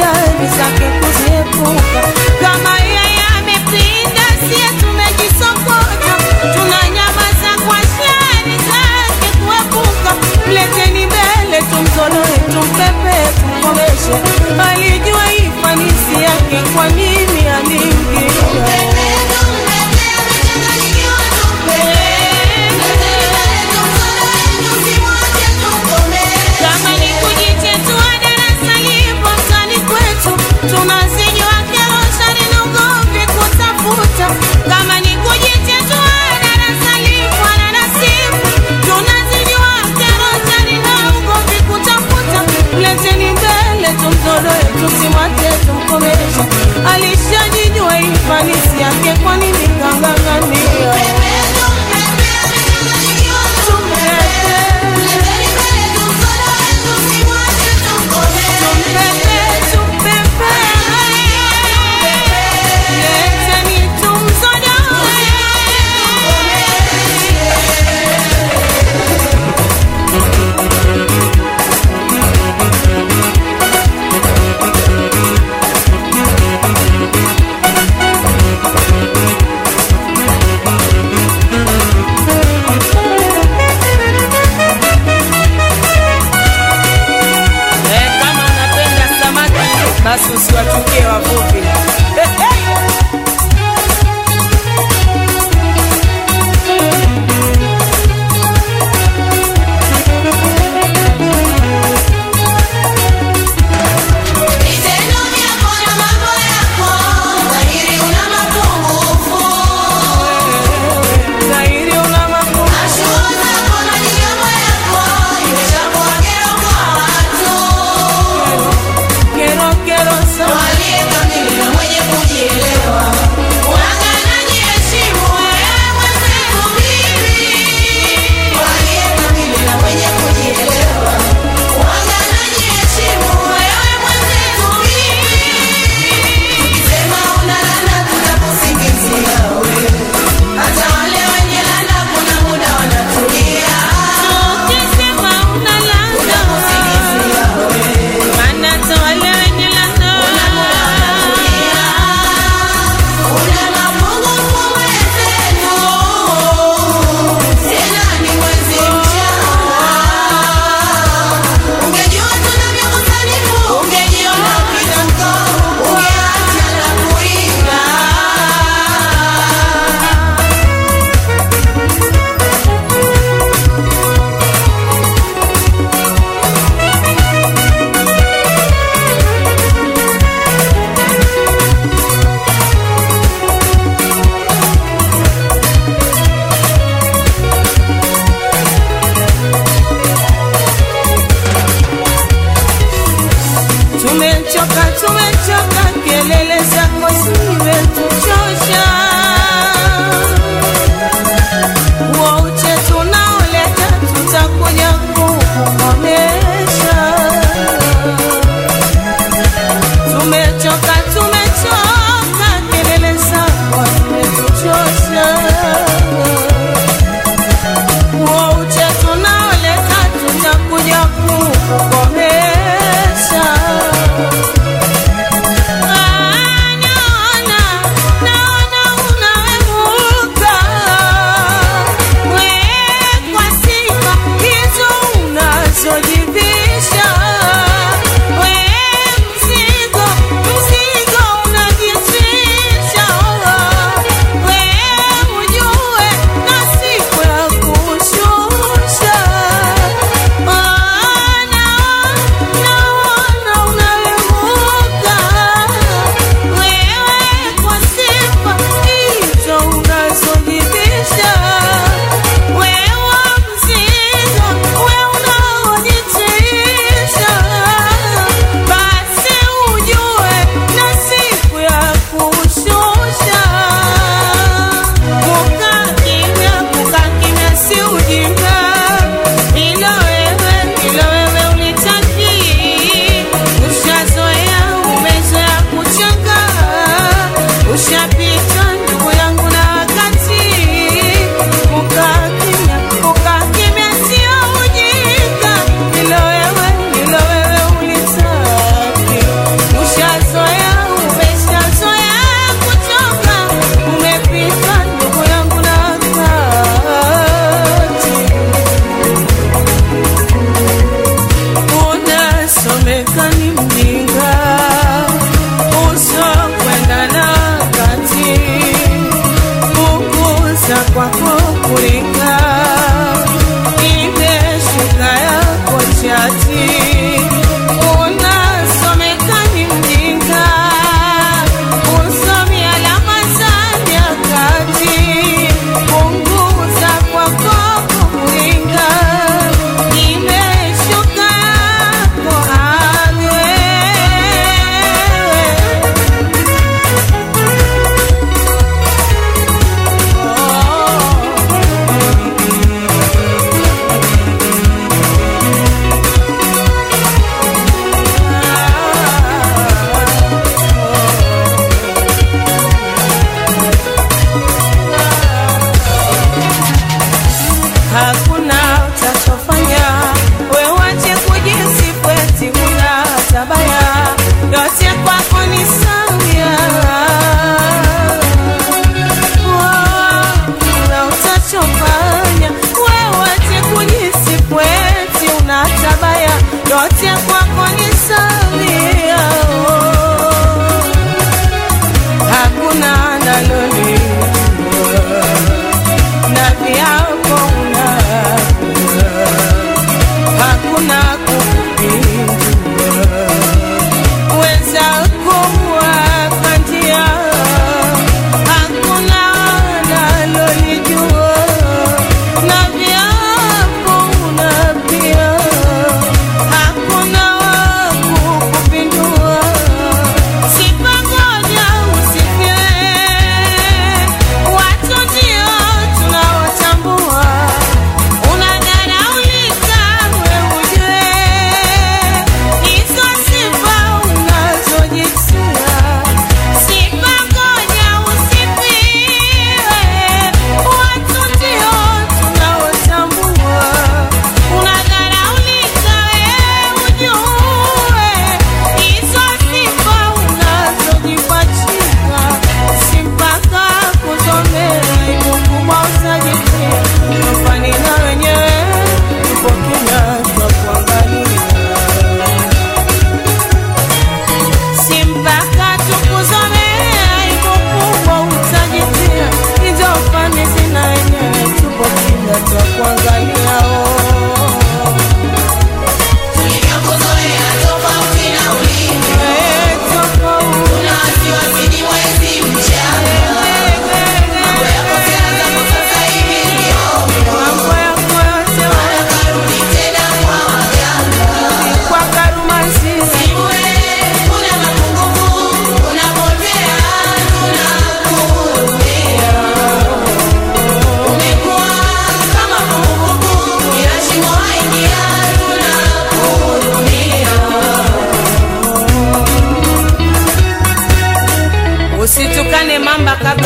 zake sie tumejisokota, tunanyamaza kwa shari zake kuepuka. Mleteni mbele, tumzoloe, tumpepe, tumkomeshe. Alijua ifanisi yake, kwa nini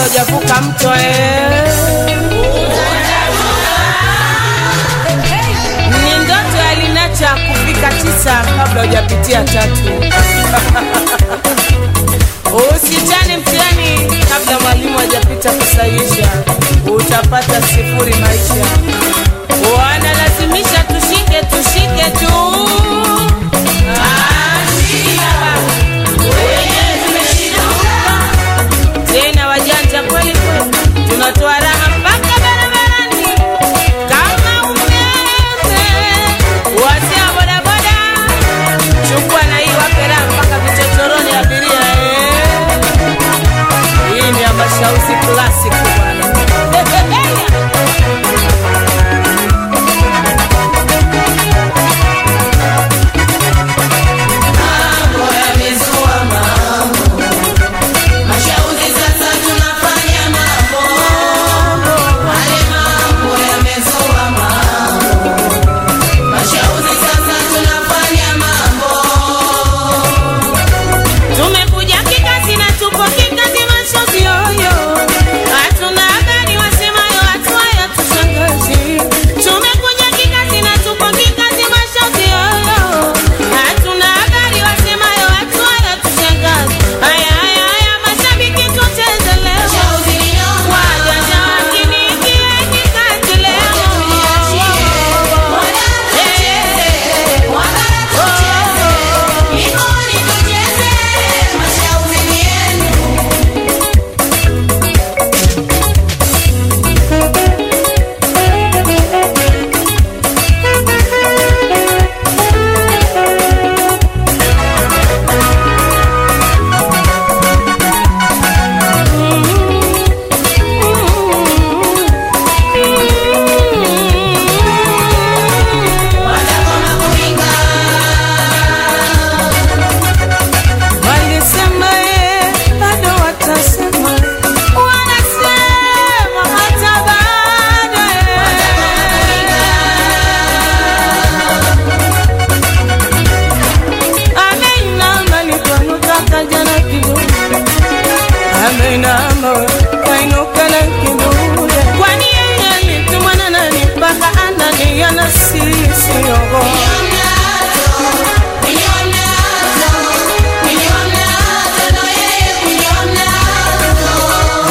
ulojavuka mto eh. ni ndoto yalinacha kufika tisa kabla ujapitia tatu. Usichani mtiani kabla mwalimu hajapita kusahihisha utapata sifuri maisha. Wanalazimisha tushike tushike juu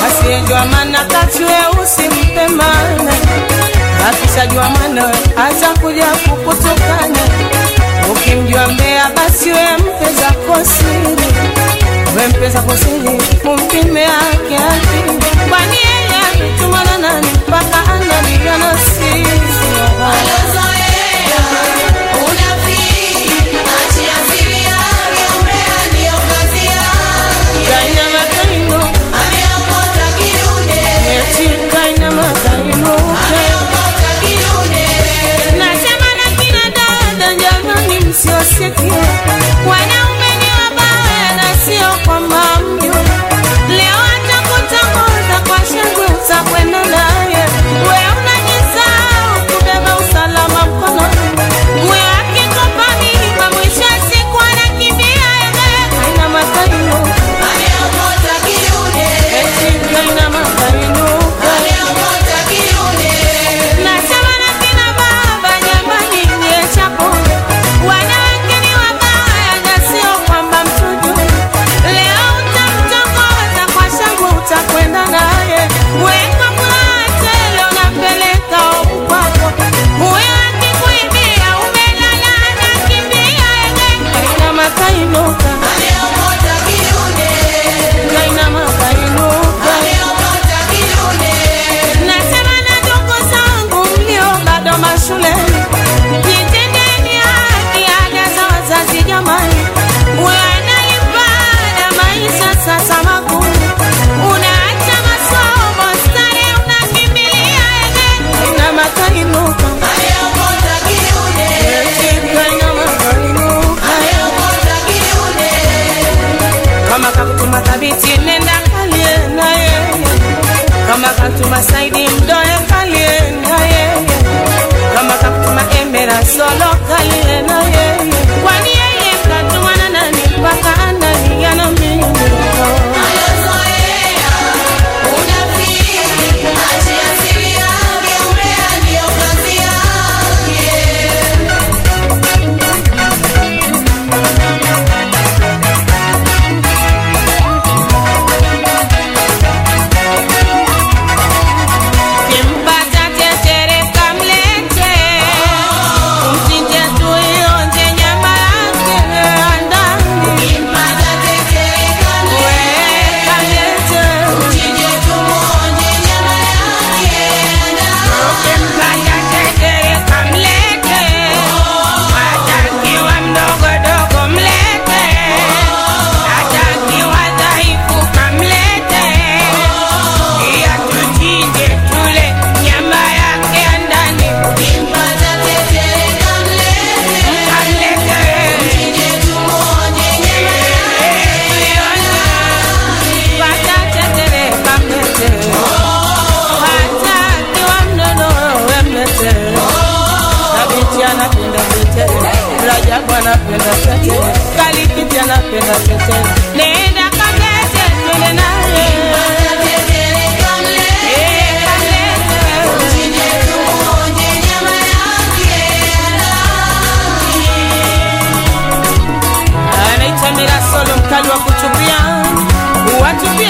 Asiyejua maana kachwe usimpe maana, akishajua mana atakuja kukutukana. Ukimjua mbea basi we mpeza kosini, we mpeza kosini, mumpime yake akili, kwani yeye ametumana nani mpaka ana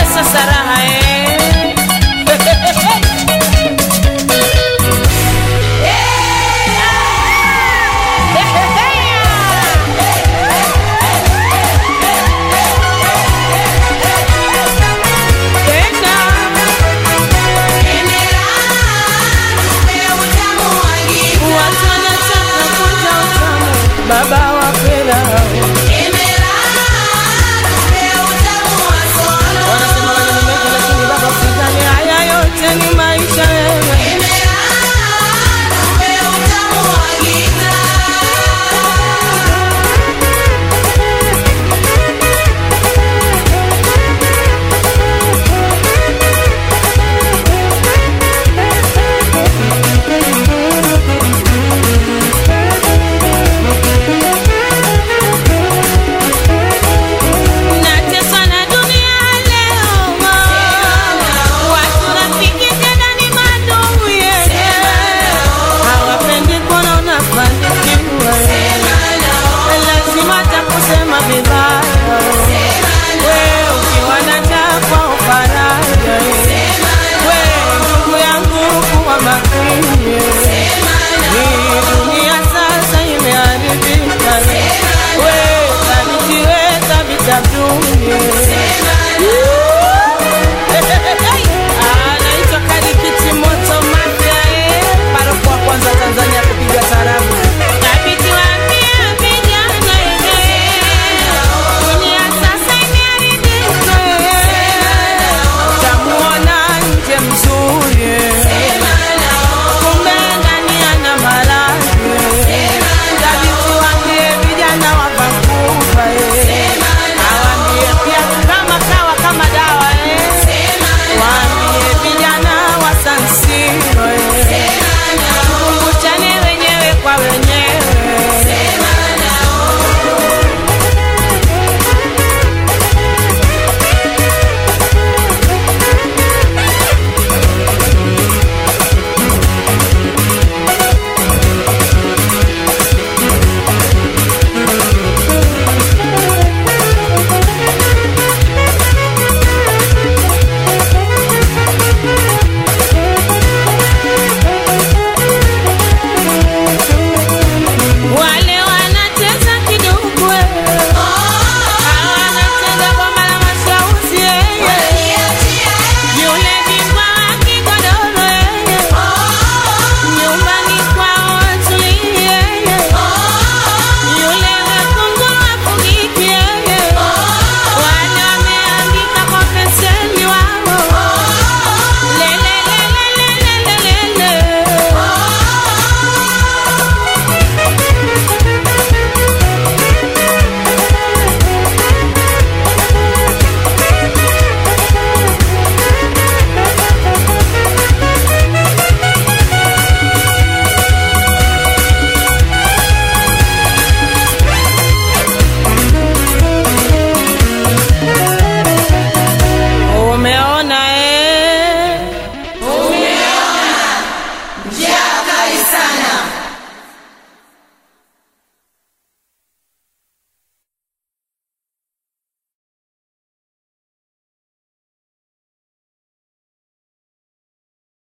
ससरा है। I'm his life.